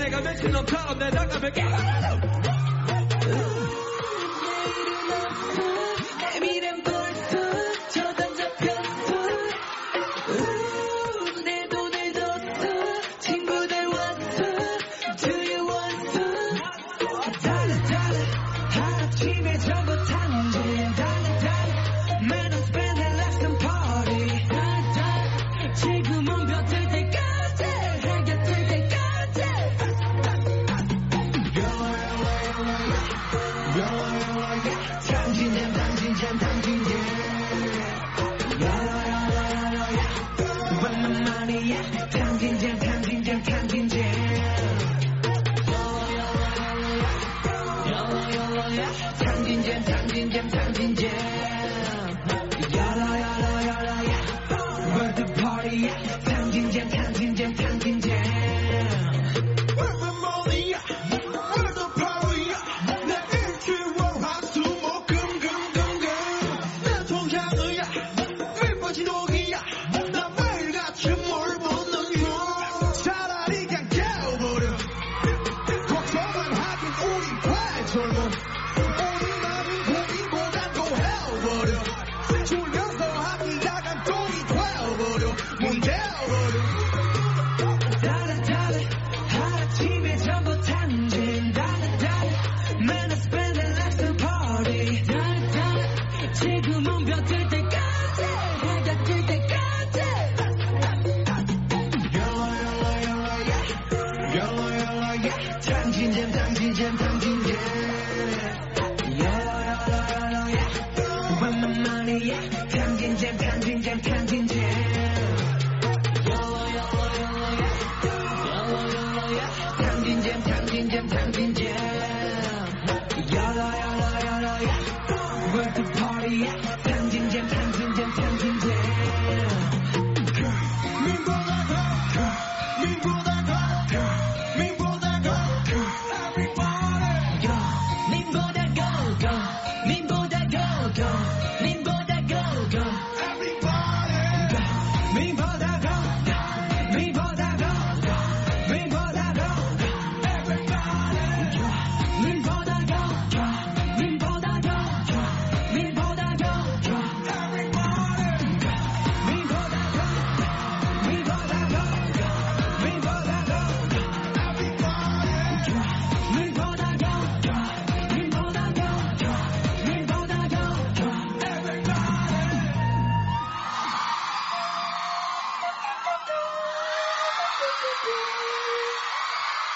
내가 며칠 넘처럼 내려가면 깨달아 당긴 잼, 당긴 잼, 당긴 잼. ya Tangin jam, yeah! yeah Where the party at? Tangin jam, tangin Yeah, yeah. you.